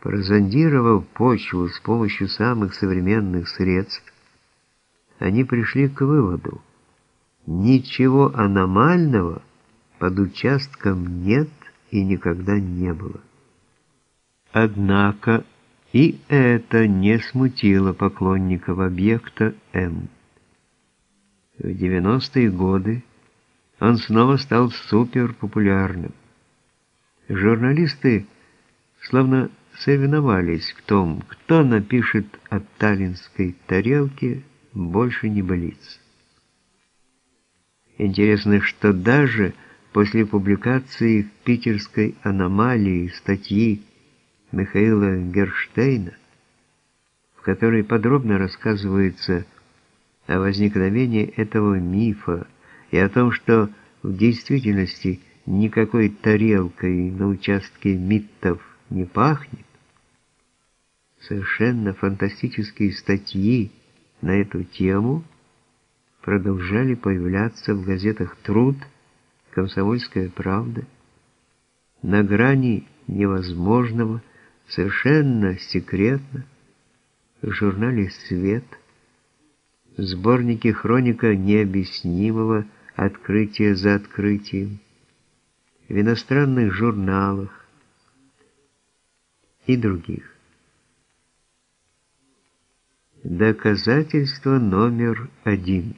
Прозондировав почву с помощью самых современных средств, они пришли к выводу, ничего аномального под участком нет и никогда не было. Однако и это не смутило поклонников объекта М. В 90-е годы он снова стал суперпопулярным. Журналисты словно соревновались в том, кто напишет о таллинской тарелке больше не болится. Интересно, что даже после публикации в питерской аномалии статьи Михаила Герштейна, в которой подробно рассказывается о возникновении этого мифа и о том, что в действительности никакой тарелкой на участке Миттов не пахнет, совершенно фантастические статьи на эту тему продолжали появляться в газетах «Труд», «Комсомольская правда», «На грани невозможного», совершенно секретно, в журнале «Свет», в сборнике «Хроника необъяснимого открытия за открытием», в иностранных журналах и других. Доказательство номер один.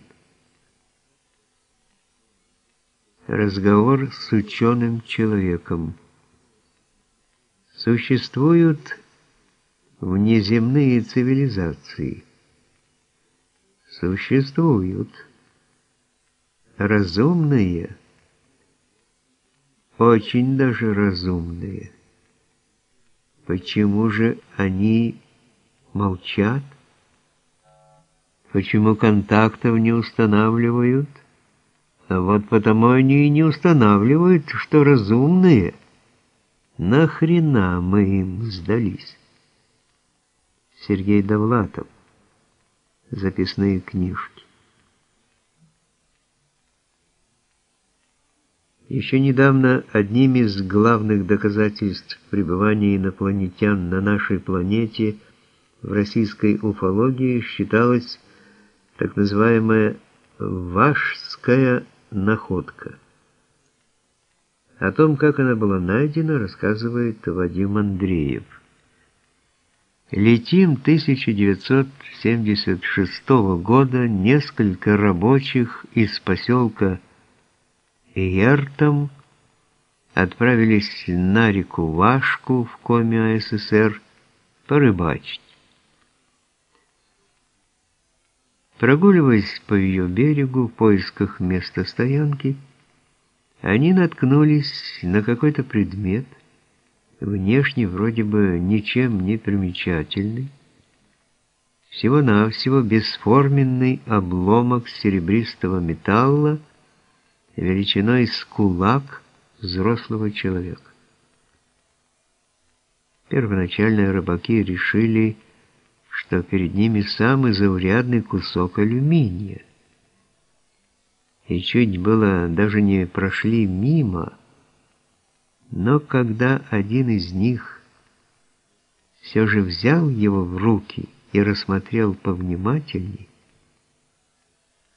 Разговор с ученым человеком. Существуют внеземные цивилизации. Существуют разумные, очень даже разумные. Почему же они молчат? Почему контактов не устанавливают? А вот потому они и не устанавливают, что разумные. Нахрена мы им сдались? Сергей Довлатов. Записные книжки. Еще недавно одним из главных доказательств пребывания инопланетян на нашей планете в российской уфологии считалось так называемая «Вашская находка». О том, как она была найдена, рассказывает Вадим Андреев. Летим 1976 года несколько рабочих из поселка Иертом отправились на реку Вашку в Коми АССР порыбачить. Прогуливаясь по ее берегу в поисках места стоянки, они наткнулись на какой-то предмет, внешне вроде бы ничем не примечательный, всего-навсего бесформенный обломок серебристого металла величиной с кулак взрослого человека. Первоначально рыбаки решили, что перед ними самый заурядный кусок алюминия. И чуть было даже не прошли мимо, но когда один из них все же взял его в руки и рассмотрел повнимательней,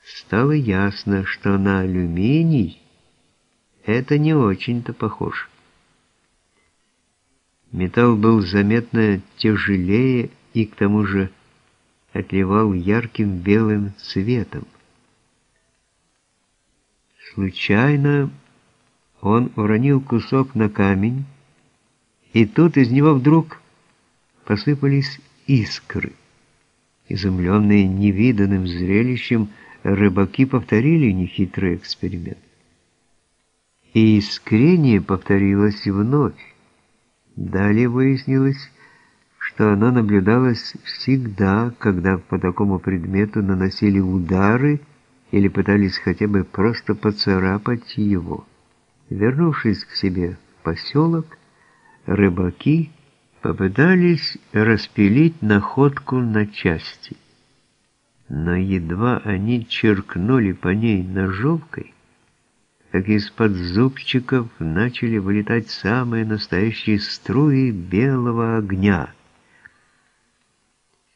стало ясно, что на алюминий это не очень-то похож. Металл был заметно тяжелее и к тому же отливал ярким белым цветом. Случайно он уронил кусок на камень, и тут из него вдруг посыпались искры. Изумленные невиданным зрелищем, рыбаки повторили нехитрый эксперимент. И искрение повторилось вновь. Далее выяснилось, что оно наблюдалось всегда, когда по такому предмету наносили удары или пытались хотя бы просто поцарапать его. Вернувшись к себе в поселок, рыбаки попытались распилить находку на части. Но едва они черкнули по ней ножовкой, как из-под зубчиков начали вылетать самые настоящие струи белого огня —